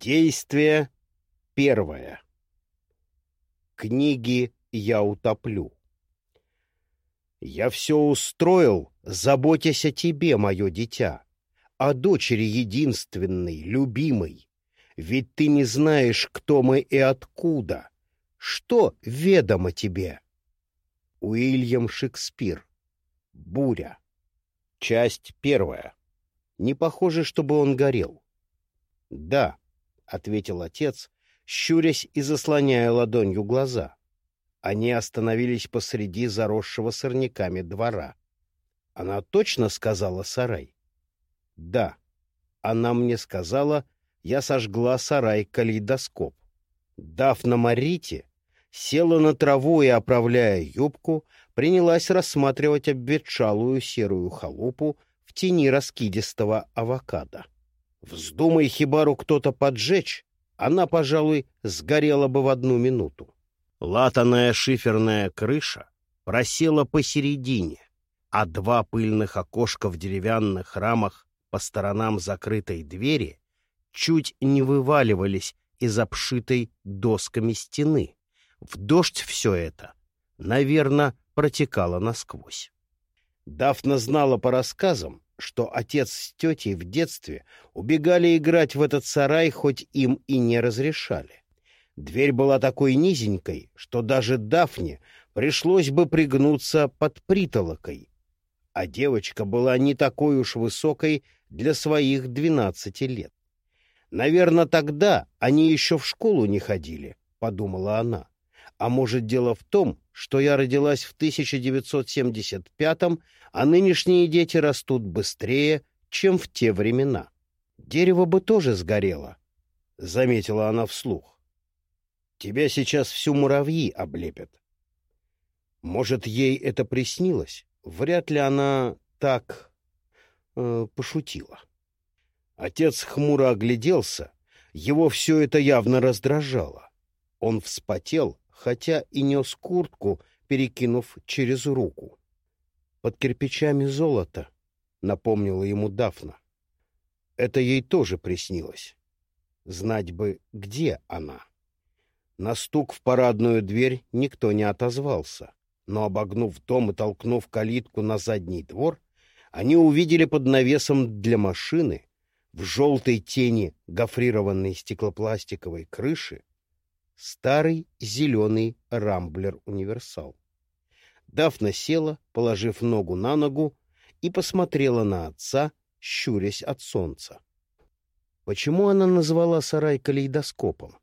Действие первое. Книги я утоплю. Я все устроил, заботясь о тебе, мое дитя, о дочери единственной, любимой. Ведь ты не знаешь, кто мы и откуда. Что ведомо тебе? Уильям Шекспир. Буря. Часть первая. Не похоже, чтобы он горел. Да, — ответил отец, щурясь и заслоняя ладонью глаза. Они остановились посреди заросшего сорняками двора. Она точно сказала сарай? Да. Она мне сказала, я сожгла сарай-калейдоскоп. Дафна Марите села на траву и, оправляя юбку, принялась рассматривать обветшалую серую халупу в тени раскидистого авокадо. Вздумай хибару кто-то поджечь, она, пожалуй, сгорела бы в одну минуту. Латаная шиферная крыша просела посередине, а два пыльных окошка в деревянных рамах по сторонам закрытой двери чуть не вываливались из обшитой досками стены. В дождь все это, наверное, протекало насквозь. Дафна знала по рассказам, что отец с тетей в детстве убегали играть в этот сарай, хоть им и не разрешали. Дверь была такой низенькой, что даже Дафне пришлось бы пригнуться под притолокой, а девочка была не такой уж высокой для своих двенадцати лет. «Наверное, тогда они еще в школу не ходили», — подумала она. «А может, дело в том, что я родилась в 1975-м, а нынешние дети растут быстрее, чем в те времена. Дерево бы тоже сгорело», — заметила она вслух. «Тебя сейчас всю муравьи облепят». Может, ей это приснилось? Вряд ли она так э, пошутила. Отец хмуро огляделся. Его все это явно раздражало. Он вспотел, хотя и нес куртку, перекинув через руку. «Под кирпичами золото», — напомнила ему Дафна. Это ей тоже приснилось. Знать бы, где она. На стук в парадную дверь никто не отозвался, но, обогнув дом и толкнув калитку на задний двор, они увидели под навесом для машины в желтой тени гофрированной стеклопластиковой крыши старый зеленый рамблер-универсал. Дафна села, положив ногу на ногу, и посмотрела на отца, щурясь от солнца. Почему она назвала сарай калейдоскопом?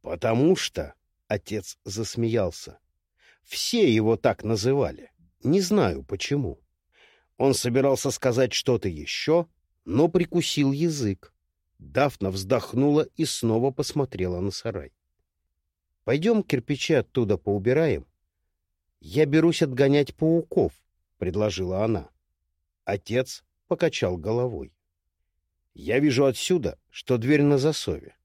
Потому что, — отец засмеялся, — все его так называли. Не знаю почему. Он собирался сказать что-то еще, но прикусил язык. Дафна вздохнула и снова посмотрела на сарай. — Пойдем кирпичи оттуда поубираем. — Я берусь отгонять пауков, — предложила она. Отец покачал головой. — Я вижу отсюда, что дверь на засове.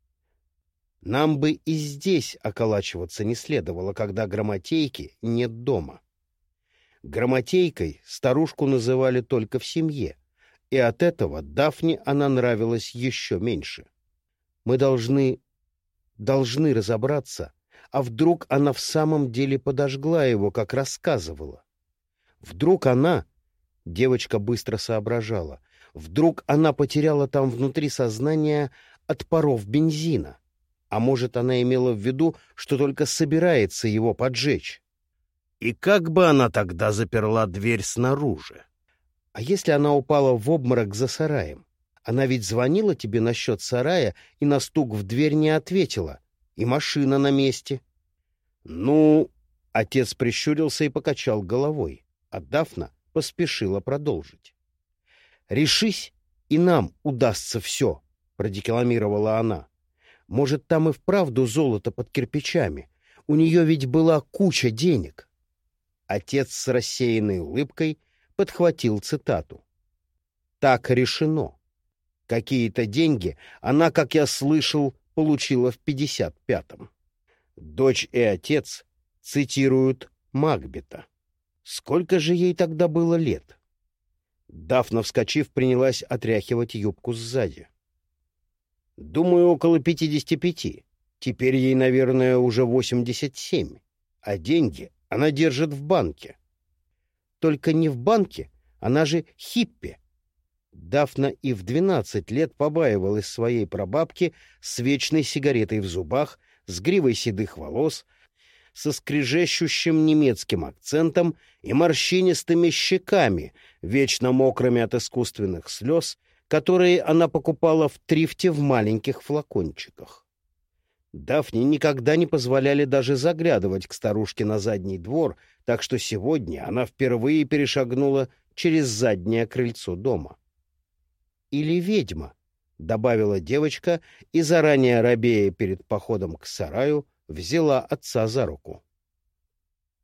Нам бы и здесь околачиваться не следовало, когда грамотейки нет дома. Грамотейкой старушку называли только в семье, и от этого Дафне она нравилась еще меньше. Мы должны... должны разобраться, а вдруг она в самом деле подожгла его, как рассказывала. Вдруг она... Девочка быстро соображала. Вдруг она потеряла там внутри сознания от паров бензина. А может, она имела в виду, что только собирается его поджечь. И как бы она тогда заперла дверь снаружи? А если она упала в обморок за сараем? Она ведь звонила тебе насчет сарая и на стук в дверь не ответила. И машина на месте. Ну, отец прищурился и покачал головой, а Дафна поспешила продолжить. «Решись, и нам удастся все», — продекламировала она. «Может, там и вправду золото под кирпичами. У нее ведь была куча денег». Отец с рассеянной улыбкой подхватил цитату. «Так решено. Какие-то деньги она, как я слышал, получила в пятьдесят пятом». Дочь и отец цитируют Макбета. Сколько же ей тогда было лет? Дафна, вскочив, принялась отряхивать юбку сзади. Думаю, около 55. Теперь ей, наверное, уже 87. А деньги она держит в банке. Только не в банке, она же хиппи. Дафна и в 12 лет побаивалась своей прабабки с вечной сигаретой в зубах, с гривой седых волос, со скрежещущим немецким акцентом и морщинистыми щеками, вечно мокрыми от искусственных слез, которые она покупала в трифте в маленьких флакончиках. Дафне никогда не позволяли даже заглядывать к старушке на задний двор, так что сегодня она впервые перешагнула через заднее крыльцо дома. «Или ведьма», — добавила девочка и, заранее робея перед походом к сараю, взяла отца за руку.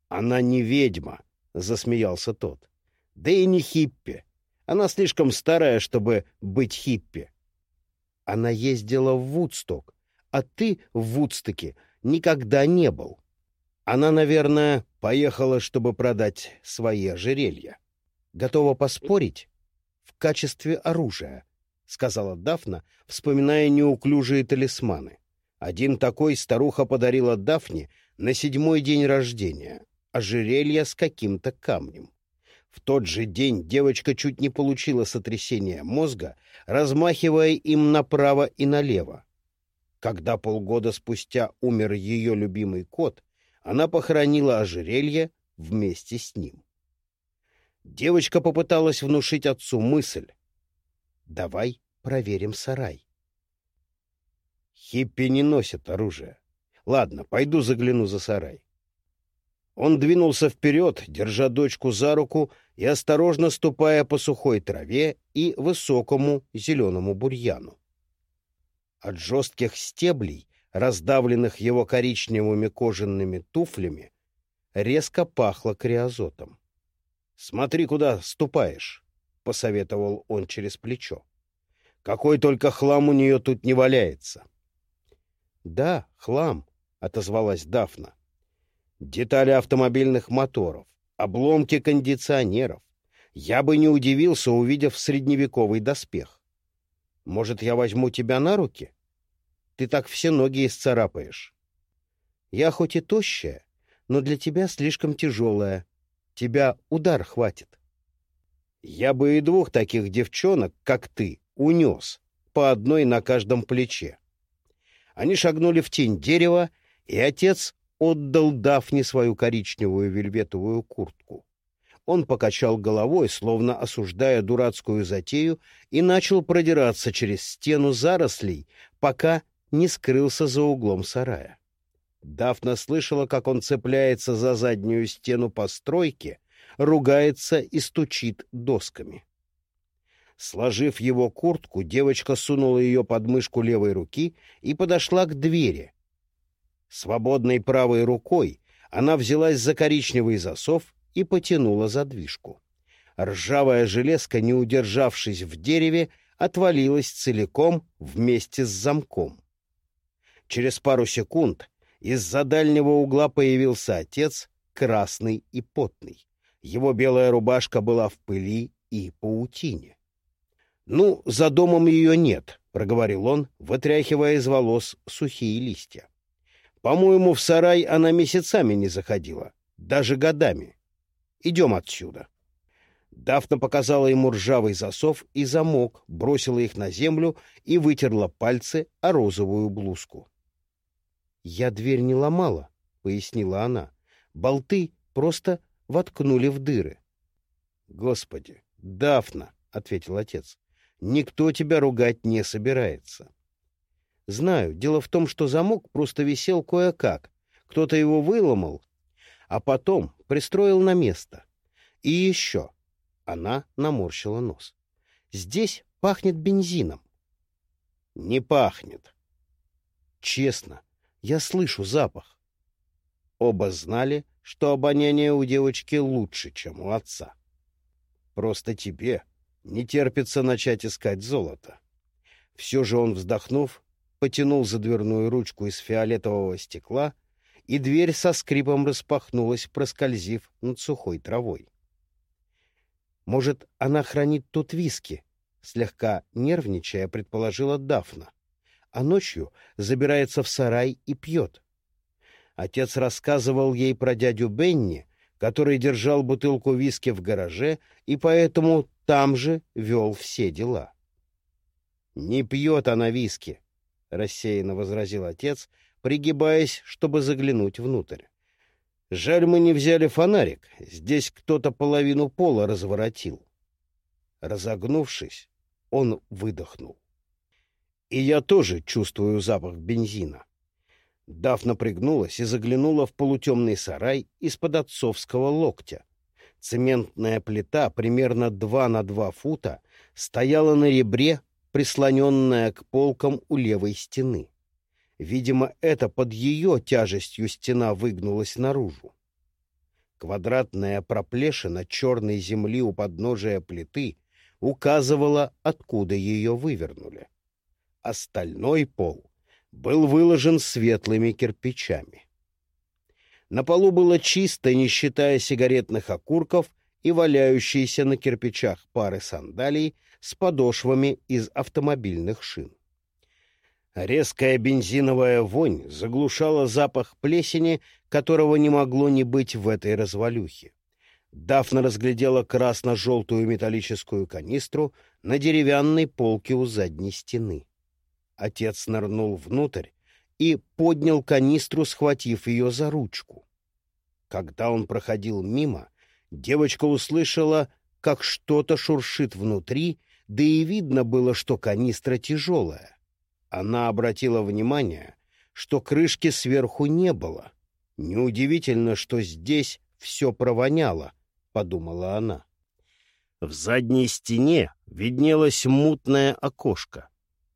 «Она не ведьма», — засмеялся тот. «Да и не хиппи. Она слишком старая, чтобы быть хиппи». Она ездила в Вудсток, а ты в Вудстоке никогда не был. Она, наверное, поехала, чтобы продать свои ожерелья. Готова поспорить? Качестве оружия, — сказала Дафна, вспоминая неуклюжие талисманы. Один такой старуха подарила Дафне на седьмой день рождения, ожерелье с каким-то камнем. В тот же день девочка чуть не получила сотрясение мозга, размахивая им направо и налево. Когда полгода спустя умер ее любимый кот, она похоронила ожерелье вместе с ним. Девочка попыталась внушить отцу мысль. «Давай проверим сарай». Хиппи не носят оружие. Ладно, пойду загляну за сарай. Он двинулся вперед, держа дочку за руку и осторожно ступая по сухой траве и высокому зеленому бурьяну. От жестких стеблей, раздавленных его коричневыми кожаными туфлями, резко пахло криозотом. — Смотри, куда ступаешь, — посоветовал он через плечо. — Какой только хлам у нее тут не валяется. — Да, хлам, — отозвалась Дафна. — Детали автомобильных моторов, обломки кондиционеров. Я бы не удивился, увидев средневековый доспех. Может, я возьму тебя на руки? Ты так все ноги исцарапаешь. Я хоть и тощая, но для тебя слишком тяжелая. Тебя удар хватит. Я бы и двух таких девчонок, как ты, унес, по одной на каждом плече. Они шагнули в тень дерева, и отец отдал Дафне свою коричневую вельветовую куртку. Он покачал головой, словно осуждая дурацкую затею, и начал продираться через стену зарослей, пока не скрылся за углом сарая. Дафна слышала, как он цепляется за заднюю стену постройки, ругается и стучит досками. Сложив его куртку, девочка сунула ее под мышку левой руки и подошла к двери. Свободной правой рукой она взялась за коричневый засов и потянула задвижку. Ржавая железка, не удержавшись в дереве, отвалилась целиком вместе с замком. Через пару секунд из-за дальнего угла появился отец, красный и потный. Его белая рубашка была в пыли и паутине. «Ну, за домом ее нет», — проговорил он, вытряхивая из волос сухие листья. «По-моему, в сарай она месяцами не заходила, даже годами. Идем отсюда». Дафна показала ему ржавый засов и замок, бросила их на землю и вытерла пальцы о розовую блузку. «Я дверь не ломала», — пояснила она. «Болты просто воткнули в дыры». «Господи, Дафна», — ответил отец, — «никто тебя ругать не собирается». «Знаю. Дело в том, что замок просто висел кое-как. Кто-то его выломал, а потом пристроил на место. И еще...» Она наморщила нос. «Здесь пахнет бензином». «Не пахнет». «Честно, я слышу запах. Оба знали, что обоняние у девочки лучше, чем у отца. Просто тебе не терпится начать искать золото. Все же он, вздохнув, потянул за дверную ручку из фиолетового стекла, и дверь со скрипом распахнулась, проскользив над сухой травой. «Может, она хранит тут виски?» — слегка нервничая, предположила Дафна. А ночью забирается в сарай и пьет. Отец рассказывал ей про дядю Бенни, который держал бутылку виски в гараже и поэтому там же вел все дела. «Не пьет она виски», — рассеянно возразил отец, пригибаясь, чтобы заглянуть внутрь. «Жаль, мы не взяли фонарик. Здесь кто-то половину пола разворотил». Разогнувшись, он выдохнул. «И я тоже чувствую запах бензина». Дафна пригнулась и заглянула в полутемный сарай из-под отцовского локтя. Цементная плита, примерно два на два фута, стояла на ребре, прислоненная к полкам у левой стены. Видимо, это под ее тяжестью стена выгнулась наружу. Квадратная проплешина черной земли у подножия плиты указывала, откуда ее вывернули. Остальной пол был выложен светлыми кирпичами. На полу было чисто, не считая сигаретных окурков и валяющиеся на кирпичах пары сандалий с подошвами из автомобильных шин. Резкая бензиновая вонь заглушала запах плесени, которого не могло не быть в этой развалюхе. Дафна разглядела красно-желтую металлическую канистру на деревянной полке у задней стены. Отец нырнул внутрь и поднял канистру, схватив ее за ручку. Когда он проходил мимо, девочка услышала, как что-то шуршит внутри, да и видно было, что канистра тяжелая. Она обратила внимание, что крышки сверху не было. Неудивительно, что здесь все провоняло, — подумала она. В задней стене виднелось мутное окошко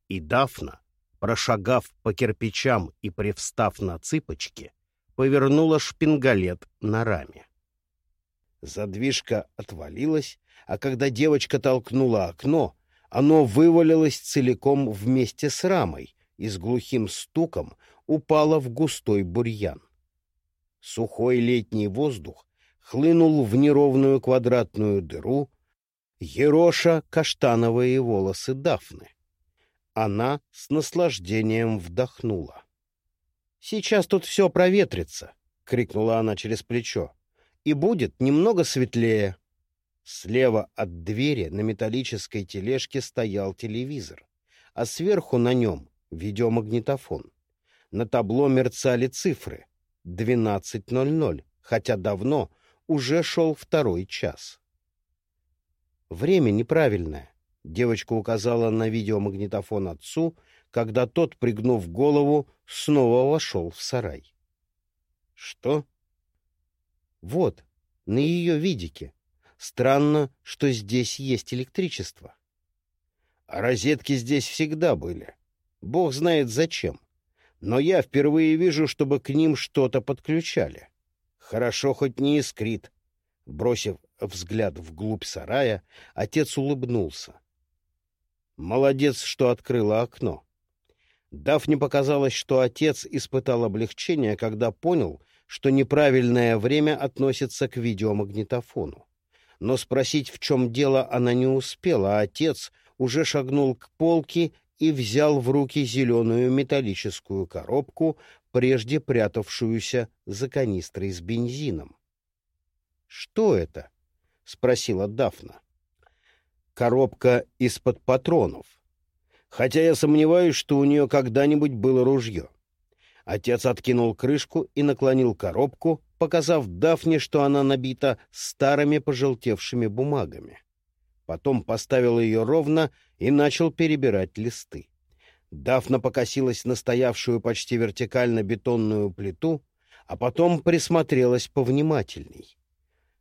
и Дафна, прошагав по кирпичам и привстав на цыпочки, повернула шпингалет на раме. Задвижка отвалилась, а когда девочка толкнула окно, оно вывалилось целиком вместе с рамой и с глухим стуком упало в густой бурьян. Сухой летний воздух хлынул в неровную квадратную дыру, ероша каштановые волосы Дафны. Она с наслаждением вдохнула. «Сейчас тут все проветрится», — крикнула она через плечо, — «и будет немного светлее». Слева от двери на металлической тележке стоял телевизор, а сверху на нем — видеомагнитофон. На табло мерцали цифры — 12.00, хотя давно уже шел второй час. Время неправильное. Девочка указала на видеомагнитофон отцу, когда тот, пригнув голову, снова вошел в сарай. «Что?» «Вот, на ее видике. Странно, что здесь есть электричество». «А розетки здесь всегда были. Бог знает зачем. Но я впервые вижу, чтобы к ним что-то подключали. Хорошо хоть не искрит». Бросив взгляд вглубь сарая, отец улыбнулся. Молодец, что открыла окно. Дафне показалось, что отец испытал облегчение, когда понял, что неправильное время относится к видеомагнитофону. Но спросить, в чем дело, она не успела, а отец уже шагнул к полке и взял в руки зеленую металлическую коробку, прежде прятавшуюся за канистрой с бензином. «Что это?» — спросила Дафна коробка из-под патронов. Хотя я сомневаюсь, что у нее когда-нибудь было ружье. Отец откинул крышку и наклонил коробку, показав Дафне, что она набита старыми пожелтевшими бумагами. Потом поставил ее ровно и начал перебирать листы. Дафна покосилась на стоявшую почти вертикально бетонную плиту, а потом присмотрелась повнимательней.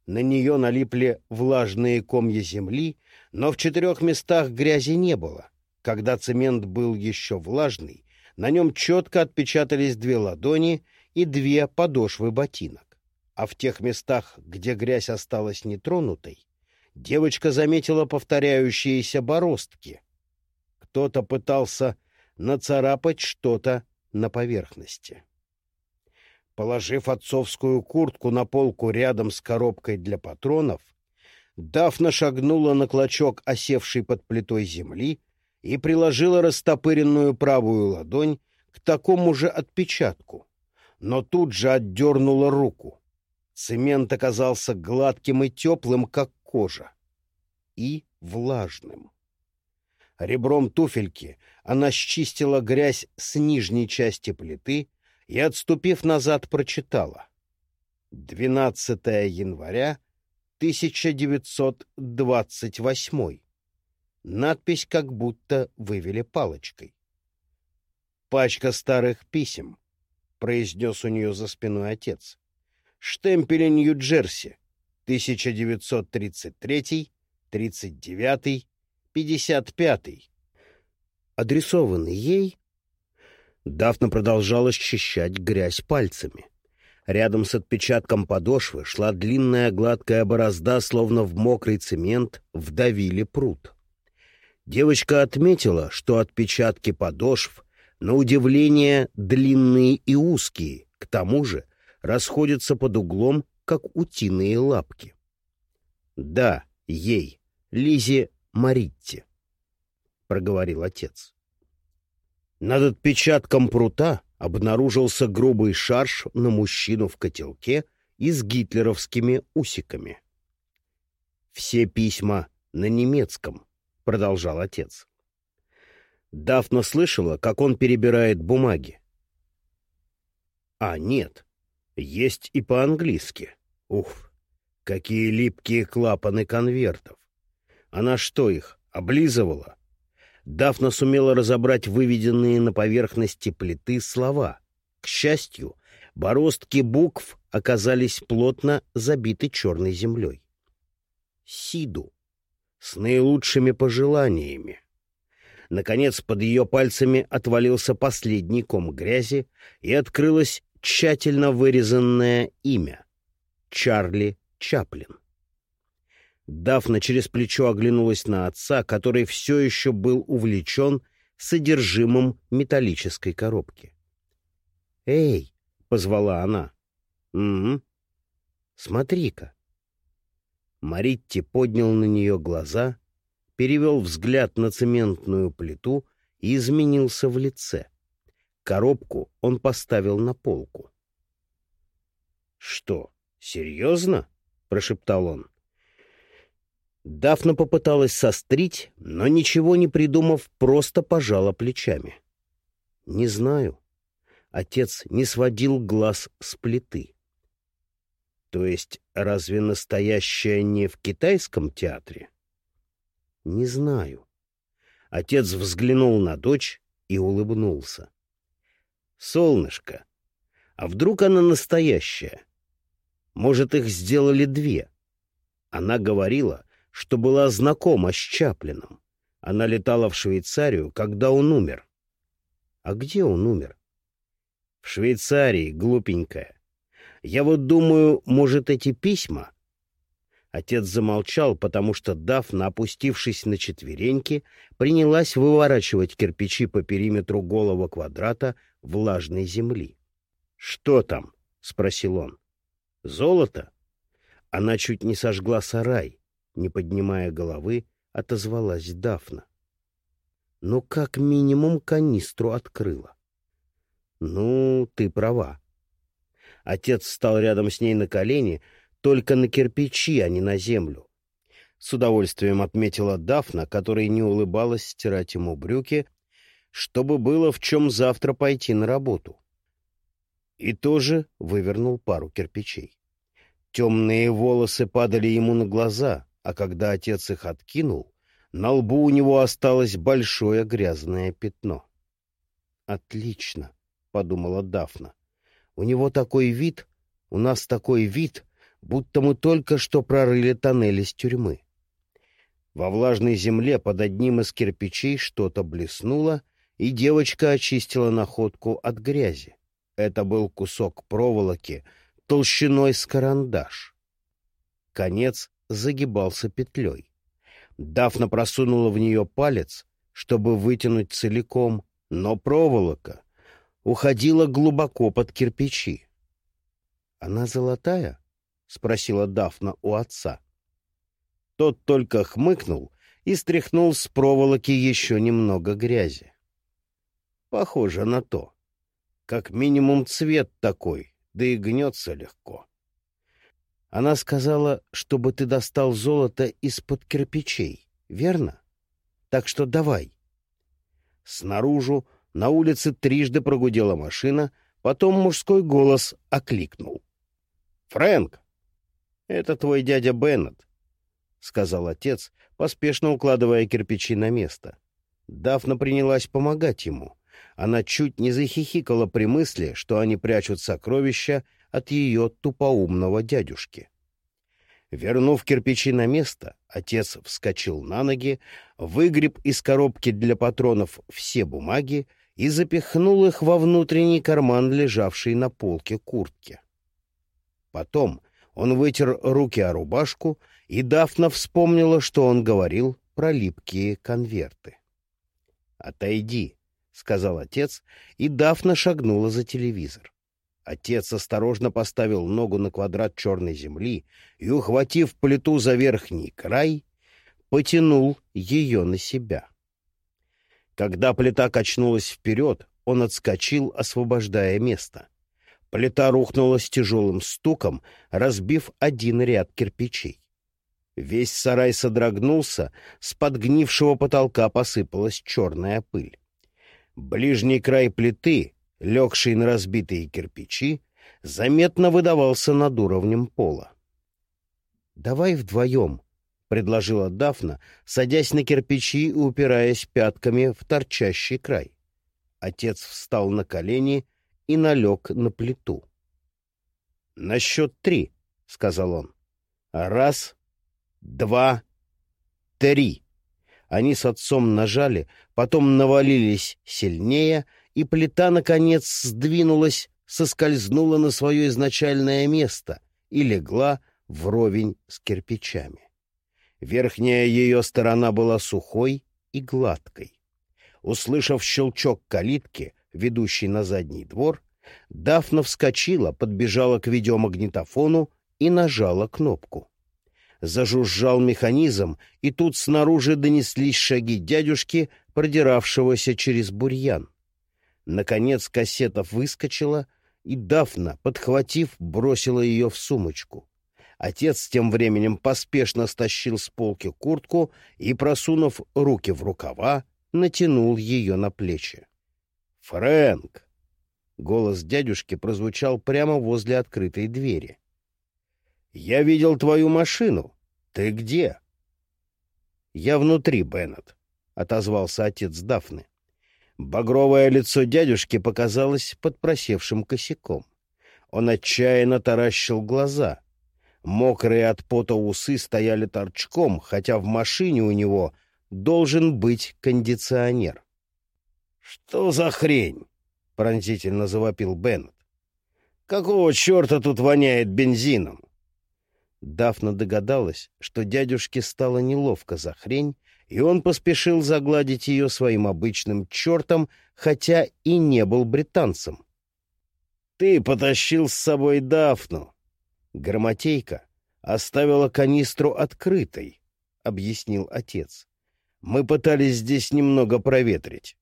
На нее налипли влажные комья земли, но в четырех местах грязи не было. Когда цемент был еще влажный, на нем четко отпечатались две ладони и две подошвы ботинок. А в тех местах, где грязь осталась нетронутой, девочка заметила повторяющиеся бороздки. Кто-то пытался нацарапать что-то на поверхности. Положив отцовскую куртку на полку рядом с коробкой для патронов, Дафна шагнула на клочок осевшей под плитой земли и приложила растопыренную правую ладонь к такому же отпечатку, но тут же отдернула руку. Цемент оказался гладким и теплым, как кожа, и влажным. Ребром туфельки она счистила грязь с нижней части плиты и, отступив назад, прочитала. 12 января 1928. Надпись как будто вывели палочкой. «Пачка старых писем», — произнес у нее за спиной отец. «Штемпели Нью-Джерси, 1933, 39, 55 адресованный ей, Дафна продолжала счищать грязь пальцами. Рядом с отпечатком подошвы шла длинная гладкая борозда, словно в мокрый цемент вдавили пруд. Девочка отметила, что отпечатки подошв, на удивление, длинные и узкие, к тому же расходятся под углом, как утиные лапки. Да, ей, Лизе Маритти, — проговорил отец. Над отпечатком прута обнаружился грубый шарш на мужчину в котелке и с гитлеровскими усиками. Все письма на немецком, продолжал отец. Дафна слышала, как он перебирает бумаги. А, нет, есть и по-английски. Уф, какие липкие клапаны конвертов. Она что их, облизывала? Дафна сумела разобрать выведенные на поверхности плиты слова. К счастью, бороздки букв оказались плотно забиты черной землей. Сиду с наилучшими пожеланиями. Наконец, под ее пальцами отвалился последний ком грязи, и открылось тщательно вырезанное имя — Чарли Чаплин. Дафна через плечо оглянулась на отца, который все еще был увлечен содержимым металлической коробки. «Эй!» — позвала она. «Угу. Смотри-ка!» Маритти поднял на нее глаза, перевел взгляд на цементную плиту и изменился в лице. Коробку он поставил на полку. «Что, серьезно?» — прошептал он. Дафна попыталась сострить, но ничего не придумав, просто пожала плечами. «Не знаю». Отец не сводил глаз с плиты. То есть разве настоящая не в китайском театре? Не знаю. Отец взглянул на дочь и улыбнулся. Солнышко, а вдруг она настоящая? Может, их сделали две? Она говорила, что была знакома с Чаплином. Она летала в Швейцарию, когда он умер. А где он умер? В Швейцарии, глупенькая. Я вот думаю, может, эти письма...» Отец замолчал, потому что Дафна, опустившись на четвереньки, принялась выворачивать кирпичи по периметру голого квадрата влажной земли. «Что там?» — спросил он. «Золото?» Она чуть не сожгла сарай. Не поднимая головы, отозвалась Дафна. «Ну, как минимум, канистру открыла». «Ну, ты права. Отец встал рядом с ней на колени, только на кирпичи, а не на землю. С удовольствием отметила Дафна, которая не улыбалась стирать ему брюки, чтобы было в чем завтра пойти на работу. И тоже вывернул пару кирпичей. Темные волосы падали ему на глаза, а когда отец их откинул, на лбу у него осталось большое грязное пятно. «Отлично», — подумала Дафна. У него такой вид, у нас такой вид, будто мы только что прорыли тоннель из тюрьмы. Во влажной земле под одним из кирпичей что-то блеснуло, и девочка очистила находку от грязи. Это был кусок проволоки толщиной с карандаш. Конец загибался петлей. Дафна просунула в нее палец, чтобы вытянуть целиком, но проволока уходила глубоко под кирпичи. — Она золотая? — спросила Дафна у отца. Тот только хмыкнул и стряхнул с проволоки еще немного грязи. Похоже на то. Как минимум цвет такой, да и гнется легко. Она сказала, чтобы ты достал золото из-под кирпичей, верно? Так что давай. Снаружи на улице трижды прогудела машина, потом мужской голос окликнул. «Фрэнк, это твой дядя Беннет», — сказал отец, поспешно укладывая кирпичи на место. Дафна принялась помогать ему. Она чуть не захихикала при мысли, что они прячут сокровища от ее тупоумного дядюшки. Вернув кирпичи на место, отец вскочил на ноги, выгреб из коробки для патронов все бумаги и запихнул их во внутренний карман, лежавший на полке куртки. Потом он вытер руки о рубашку, и Дафна вспомнила, что он говорил про липкие конверты. «Отойди», — сказал отец, и Дафна шагнула за телевизор. Отец осторожно поставил ногу на квадрат черной земли и, ухватив плиту за верхний край, потянул ее на себя. Когда плита качнулась вперед, он отскочил, освобождая место. Плита рухнула с тяжелым стуком, разбив один ряд кирпичей. Весь сарай содрогнулся, с подгнившего потолка посыпалась черная пыль. Ближний край плиты легший на разбитые кирпичи, заметно выдавался над уровнем пола. «Давай вдвоем», — предложила Дафна, садясь на кирпичи и упираясь пятками в торчащий край. Отец встал на колени и налег на плиту. «На счет три», — сказал он. «Раз, два, три». Они с отцом нажали, потом навалились сильнее — и плита, наконец, сдвинулась, соскользнула на свое изначальное место и легла вровень с кирпичами. Верхняя ее сторона была сухой и гладкой. Услышав щелчок калитки, ведущей на задний двор, Дафна вскочила, подбежала к видеомагнитофону и нажала кнопку. Зажужжал механизм, и тут снаружи донеслись шаги дядюшки, продиравшегося через бурьян. Наконец кассета выскочила, и Дафна, подхватив, бросила ее в сумочку. Отец тем временем поспешно стащил с полки куртку и, просунув руки в рукава, натянул ее на плечи. «Фрэнк!» Голос дядюшки прозвучал прямо возле открытой двери. «Я видел твою машину. Ты где?» «Я внутри, Беннет», — отозвался отец Дафны. Багровое лицо дядюшки показалось под просевшим косяком. Он отчаянно таращил глаза. Мокрые от пота усы стояли торчком, хотя в машине у него должен быть кондиционер. «Что за хрень?» — пронзительно завопил Беннет. «Какого черта тут воняет бензином?» Дафна догадалась, что дядюшке стало неловко за хрень, и он поспешил загладить ее своим обычным чертом, хотя и не был британцем. «Ты потащил с собой Дафну!» Громотейка оставила канистру открытой, — объяснил отец. «Мы пытались здесь немного проветрить».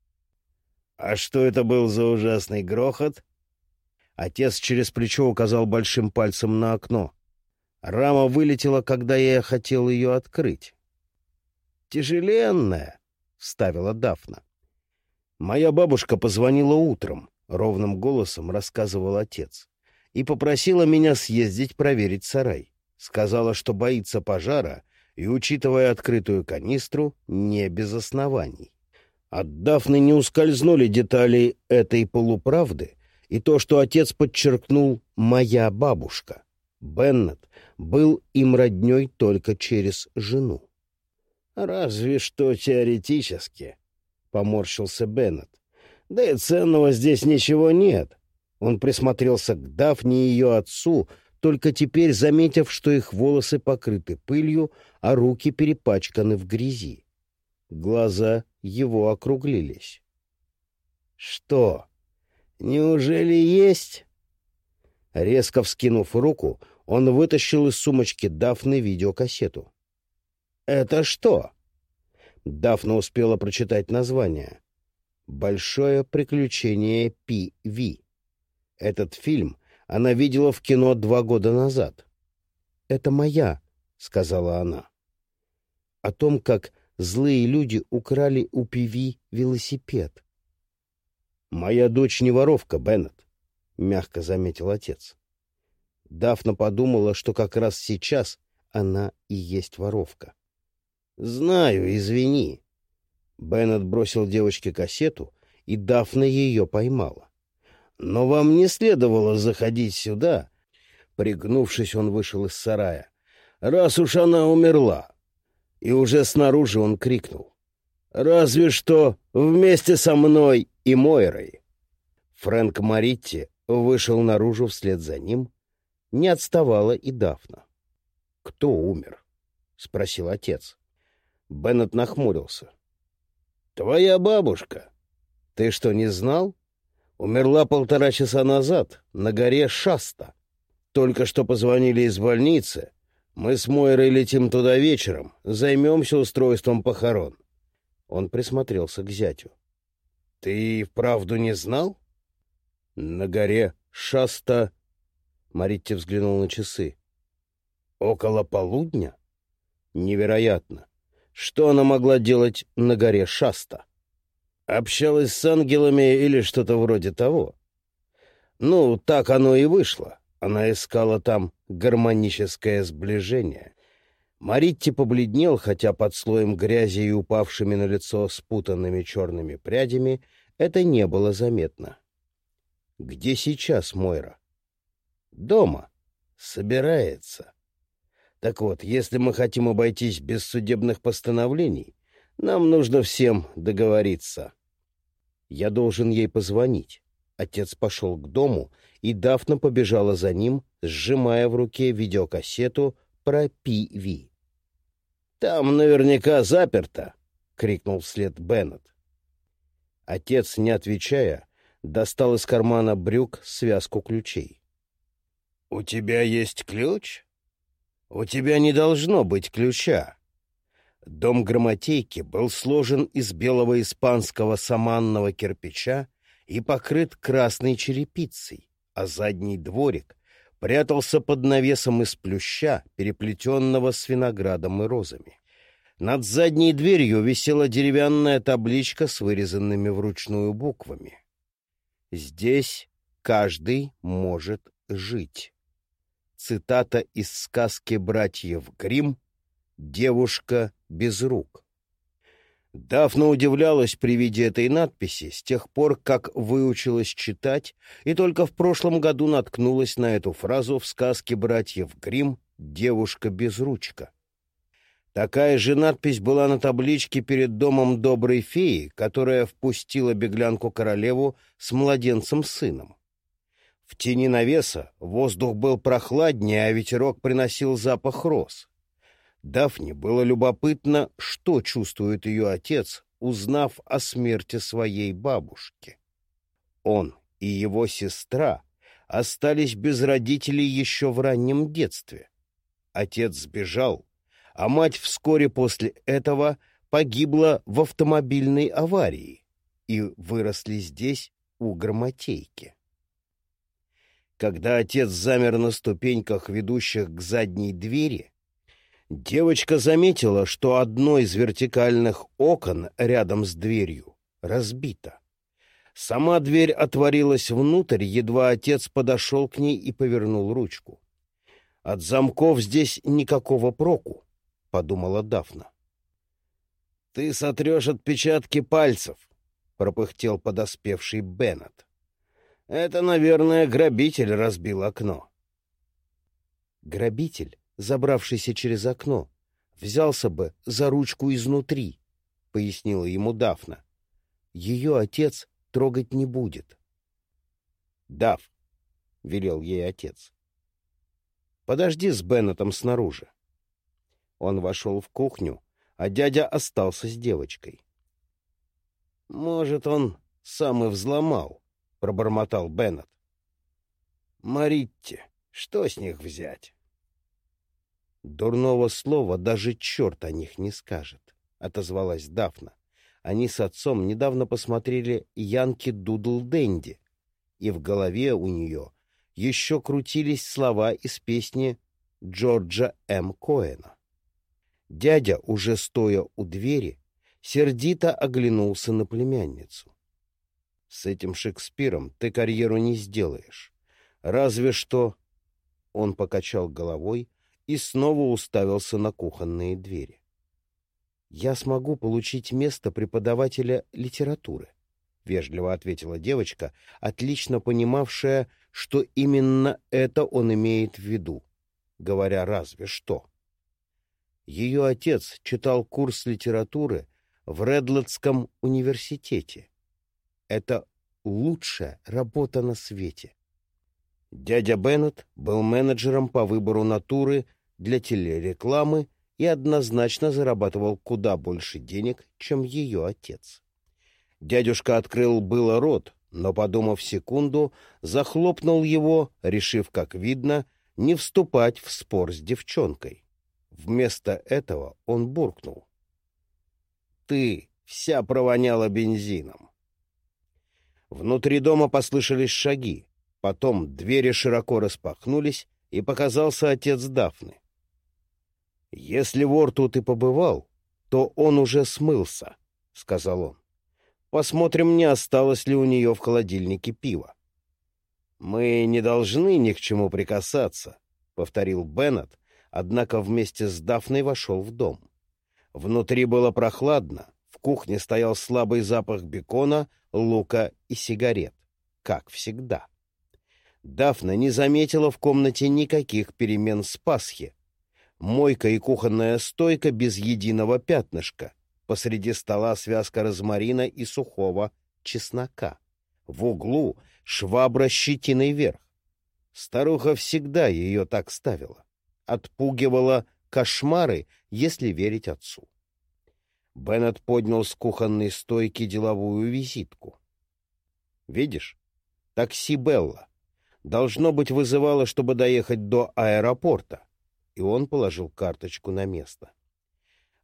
«А что это был за ужасный грохот?» Отец через плечо указал большим пальцем на окно. Рама вылетела, когда я хотел ее открыть. «Тяжеленная», — вставила Дафна. «Моя бабушка позвонила утром», — ровным голосом рассказывал отец, «и попросила меня съездить проверить сарай. Сказала, что боится пожара, и, учитывая открытую канистру, не без оснований. От Дафны не ускользнули детали этой полуправды и то, что отец подчеркнул «моя бабушка». Беннет был им родней только через жену. «Разве что теоретически», — поморщился Беннет. «Да и ценного здесь ничего нет». Он присмотрелся к Дафне и ее отцу, только теперь заметив, что их волосы покрыты пылью, а руки перепачканы в грязи. Глаза его округлились. «Что? Неужели есть?» Резко вскинув руку, он вытащил из сумочки Дафны видеокассету. «Это что?» Дафна успела прочитать название. «Большое приключение Пи Ви». Этот фильм она видела в кино два года назад. «Это моя», — сказала она. О том, как злые люди украли у Пиви велосипед. «Моя дочь не воровка, Беннет», — мягко заметил отец. Дафна подумала, что как раз сейчас она и есть воровка. «Знаю, извини». Беннет бросил девочке кассету, и Дафна ее поймала. «Но вам не следовало заходить сюда». Пригнувшись, он вышел из сарая. «Раз уж она умерла». И уже снаружи он крикнул. «Разве что вместе со мной и Мойрой». Фрэнк Маритти вышел наружу вслед за ним. Не отставала и Дафна. «Кто умер?» — спросил отец. Беннет нахмурился. «Твоя бабушка. Ты что, не знал? Умерла полтора часа назад на горе Шаста. Только что позвонили из больницы. Мы с Мойрой летим туда вечером, займемся устройством похорон». Он присмотрелся к зятю. «Ты вправду не знал?» «На горе Шаста...» Маритти взглянул на часы. Около полудня? Невероятно. Что она могла делать на горе Шаста? Общалась с ангелами или что-то вроде того? Ну, так оно и вышло. Она искала там гармоническое сближение. Маритти побледнел, хотя под слоем грязи и упавшими на лицо спутанными черными прядями это не было заметно. «Где сейчас Мойра?» «Дома. Собирается. Так вот, если мы хотим обойтись без судебных постановлений, нам нужно всем договориться. Я должен ей позвонить. Отец пошел к дому, и Дафна побежала за ним, сжимая в руке видеокассету про Пи-Ви. «Там наверняка заперто!» — крикнул вслед Беннет. Отец, не отвечая, достал из кармана брюк связку ключей. «У тебя есть ключ?» «У тебя не должно быть ключа». Дом грамотейки был сложен из белого испанского саманного кирпича и покрыт красной черепицей, а задний дворик прятался под навесом из плюща, переплетенного с виноградом и розами. Над задней дверью висела деревянная табличка с вырезанными вручную буквами. «Здесь каждый может жить». Цитата из сказки братьев Гримм «Девушка без рук». Дафна удивлялась при виде этой надписи с тех пор, как выучилась читать, и только в прошлом году наткнулась на эту фразу в сказке братьев Гримм «Девушка без ручка». Такая же надпись была на табличке перед домом доброй феи, которая впустила беглянку-королеву с младенцем-сыном. В тени навеса воздух был прохладнее, а ветерок приносил запах роз. Дафне было любопытно, что чувствует ее отец, узнав о смерти своей бабушки. Он и его сестра остались без родителей еще в раннем детстве. Отец сбежал, а мать вскоре после этого погибла в автомобильной аварии и выросли здесь у громотейки. Когда отец замер на ступеньках, ведущих к задней двери, девочка заметила, что одно из вертикальных окон рядом с дверью разбито. Сама дверь отворилась внутрь, едва отец подошел к ней и повернул ручку. «От замков здесь никакого проку», — подумала Дафна. «Ты сотрешь отпечатки пальцев», — пропыхтел подоспевший Беннет. Это, наверное, грабитель разбил окно. Грабитель, забравшийся через окно, взялся бы за ручку изнутри, — пояснила ему Дафна. Ее отец трогать не будет. — Даф, — велел ей отец, — подожди с Беннетом снаружи. Он вошел в кухню, а дядя остался с девочкой. — Может, он сам и взломал, — пробормотал Беннет. «Маритте, что с них взять?» Дурного слова даже черт о них не скажет. — отозвалась Дафна. Они с отцом недавно посмотрели «Янки Дудл Дэнди», и в голове у нее еще крутились слова из песни Джорджа М. Коэна. Дядя, уже стоя у двери, сердито оглянулся на племянницу. «С этим Шекспиром ты карьеру не сделаешь. Разве что...» Он покачал головой и снова уставился на кухонные двери я смогу получить место преподавателя литературы, — вежливо ответила девочка, отлично понимавшая, что именно это он имеет в виду, говоря разве что. Ее отец читал курс литературы в Редландском университете. Это лучшая работа на свете. Дядя Беннет был менеджером по выбору натуры для телерекламы и однозначно зарабатывал куда больше денег, чем ее отец. Дядюшка открыл было рот, но, подумав секунду, захлопнул его, решив, как видно, не вступать в спор с девчонкой. Вместо этого он буркнул. «Ты вся провоняла бензином». Внутри дома послышались шаги, потом двери широко распахнулись, и показался отец Дафны. «Если вор тут и побывал, то он уже смылся», — сказал он. «Посмотрим, не осталось ли у нее в холодильнике пива». «Мы не должны ни к чему прикасаться», — повторил Беннет, однако вместе с Дафной вошел в дом. Внутри было прохладно, в кухне стоял слабый запах бекона, лука и сигарет, как всегда. Дафна не заметила в комнате никаких перемен с Пасхи, мойка и кухонная стойка без единого пятнышка, посреди стола связка розмарина и сухого чеснока. В углу швабра щетиной вверх. Старуха всегда ее так ставила. Отпугивала кошмары, если верить отцу. Беннет поднял с кухонной стойки деловую визитку. «Видишь? Такси Белла. Должно быть, вызывало, чтобы доехать до аэропорта и он положил карточку на место.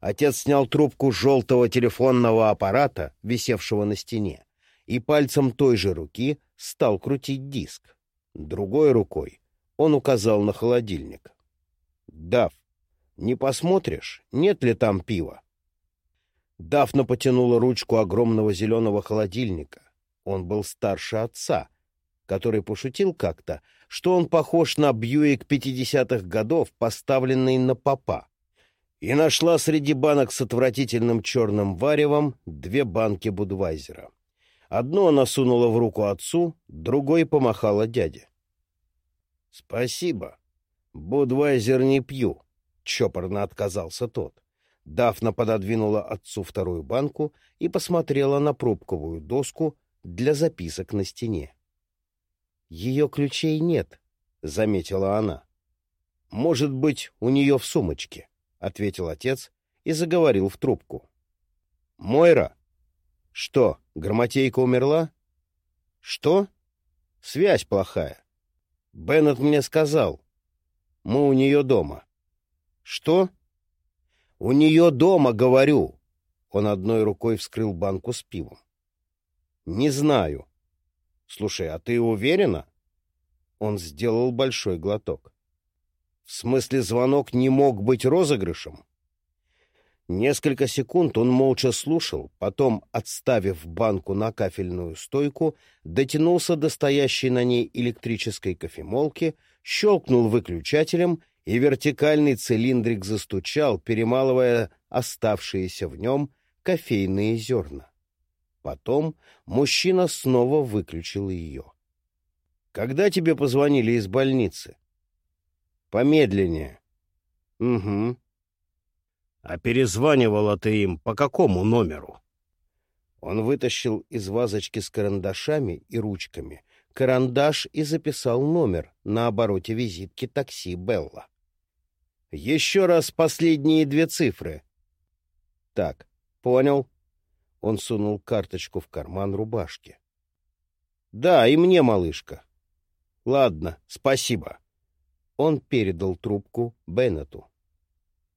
Отец снял трубку желтого телефонного аппарата, висевшего на стене, и пальцем той же руки стал крутить диск. Другой рукой он указал на холодильник. «Дав, не посмотришь, нет ли там пива?» Дафна потянула ручку огромного зеленого холодильника. Он был старше отца, который пошутил как-то, что он похож на Бьюик 50-х годов, поставленный на попа, и нашла среди банок с отвратительным черным варевом две банки Будвайзера. Одну она сунула в руку отцу, другой помахала дяде. — Спасибо. Будвайзер не пью, — чопорно отказался тот. Дафна пододвинула отцу вторую банку и посмотрела на пробковую доску для записок на стене. «Ее ключей нет», — заметила она. «Может быть, у нее в сумочке», — ответил отец и заговорил в трубку. «Мойра?» «Что, грамотейка умерла?» «Что?» «Связь плохая. Беннет мне сказал. Мы у нее дома». «Что?» «У нее дома, говорю!» Он одной рукой вскрыл банку с пивом. «Не знаю», Слушай, а ты уверена? Он сделал большой глоток. В смысле, звонок не мог быть розыгрышем? Несколько секунд он молча слушал, потом, отставив банку на кафельную стойку, дотянулся до стоящей на ней электрической кофемолки, щелкнул выключателем, и вертикальный цилиндрик застучал, перемалывая оставшиеся в нем кофейные зерна. Потом мужчина снова выключил ее. «Когда тебе позвонили из больницы?» «Помедленнее». «Угу». «А перезванивала ты им по какому номеру?» Он вытащил из вазочки с карандашами и ручками карандаш и записал номер на обороте визитки такси «Белла». «Еще раз последние две цифры». «Так, понял». Он сунул карточку в карман рубашки. «Да, и мне, малышка». «Ладно, спасибо». Он передал трубку Беннету.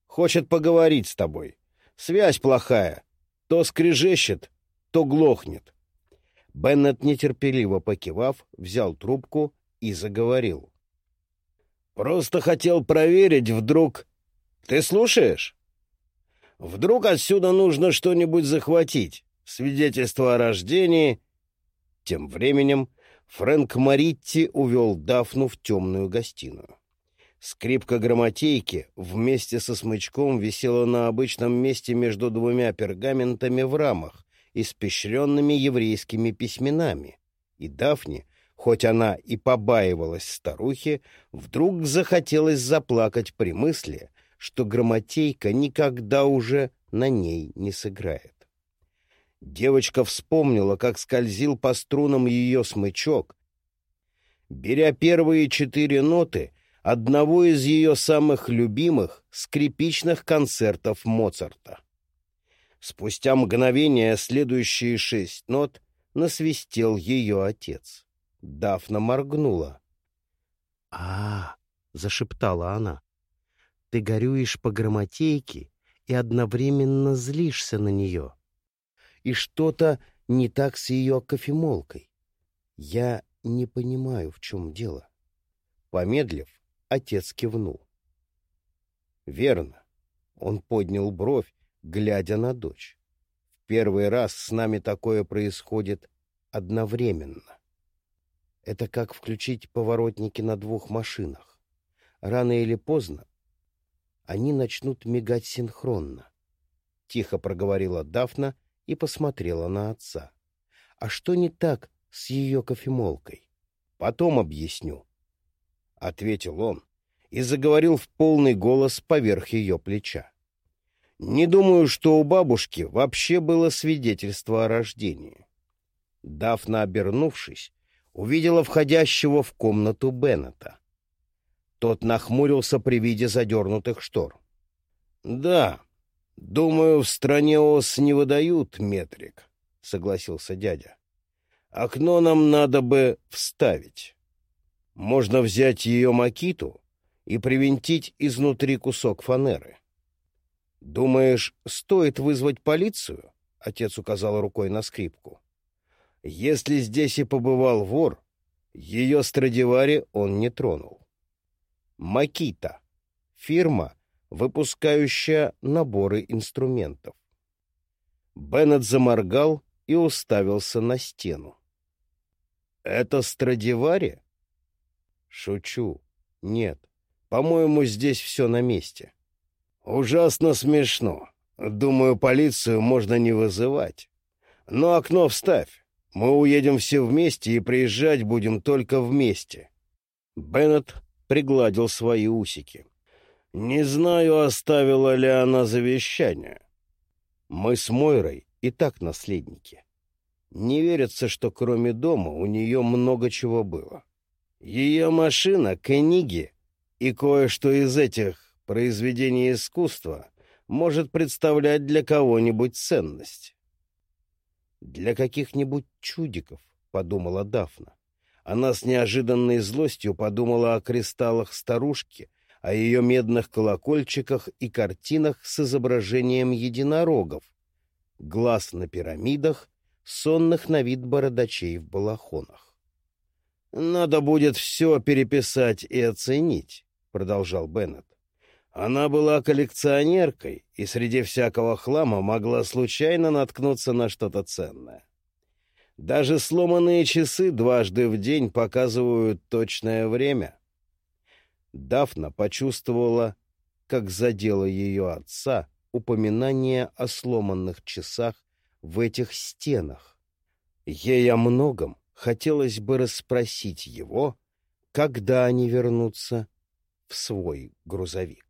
«Хочет поговорить с тобой. Связь плохая. То скрежещет, то глохнет. Беннет, нетерпеливо покивав, взял трубку и заговорил. «Просто хотел проверить, вдруг... Ты слушаешь? Вдруг отсюда нужно что-нибудь захватить? Свидетельство о рождении...» Тем временем Фрэнк Маритти увел Дафну в темную гостиную. Скрипка грамотейки вместе со смычком висела на обычном месте между двумя пергаментами в рамах, испещренными еврейскими письменами, и Дафне, хоть она и побаивалась старухи, вдруг захотелось заплакать при мысли, что грамотейка никогда уже на ней не сыграет. Девочка вспомнила, как скользил по струнам ее смычок. Беря первые четыре ноты одного из ее самых любимых скрипичных концертов Моцарта. Спустя мгновение следующие шесть нот насвистел ее отец. Дафна моргнула. а, -а, -а зашептала она. «Ты горюешь по грамотейке и одновременно злишься на нее. И что-то не так с ее кофемолкой. Я не понимаю, в чем дело». Помедлив, отец кивнул. «Верно». Он поднял бровь, глядя на дочь. В первый раз с нами такое происходит одновременно. Это как включить поворотники на двух машинах. Рано или поздно они начнут мигать синхронно. Тихо проговорила Дафна и посмотрела на отца. А что не так с ее кофемолкой? Потом объясню. Ответил он и заговорил в полный голос поверх ее плеча. Не думаю, что у бабушки вообще было свидетельство о рождении. Дафна, обернувшись, увидела входящего в комнату Беннета. Тот нахмурился при виде задернутых штор. — Да, думаю, в стране ос не выдают метрик, — согласился дядя. — Окно нам надо бы вставить. Можно взять ее макиту и привинтить изнутри кусок фанеры. — «Думаешь, стоит вызвать полицию?» — отец указал рукой на скрипку. «Если здесь и побывал вор, ее Страдивари он не тронул». «Макита» — фирма, выпускающая наборы инструментов. Беннет заморгал и уставился на стену. «Это Страдивари?» «Шучу. Нет. По-моему, здесь все на месте». Ужасно смешно. Думаю, полицию можно не вызывать. Но окно вставь. Мы уедем все вместе и приезжать будем только вместе. Беннет пригладил свои усики. Не знаю, оставила ли она завещание. Мы с Мойрой и так наследники. Не верится, что кроме дома у нее много чего было. Ее машина, книги и кое-что из этих произведение искусства может представлять для кого-нибудь ценность. «Для каких-нибудь чудиков», — подумала Дафна. Она с неожиданной злостью подумала о кристаллах старушки, о ее медных колокольчиках и картинах с изображением единорогов, глаз на пирамидах, сонных на вид бородачей в балахонах. «Надо будет все переписать и оценить», — продолжал Беннет. Она была коллекционеркой и среди всякого хлама могла случайно наткнуться на что-то ценное. Даже сломанные часы дважды в день показывают точное время. Дафна почувствовала, как задело ее отца упоминание о сломанных часах в этих стенах. Ей о многом хотелось бы расспросить его, когда они вернутся в свой грузовик.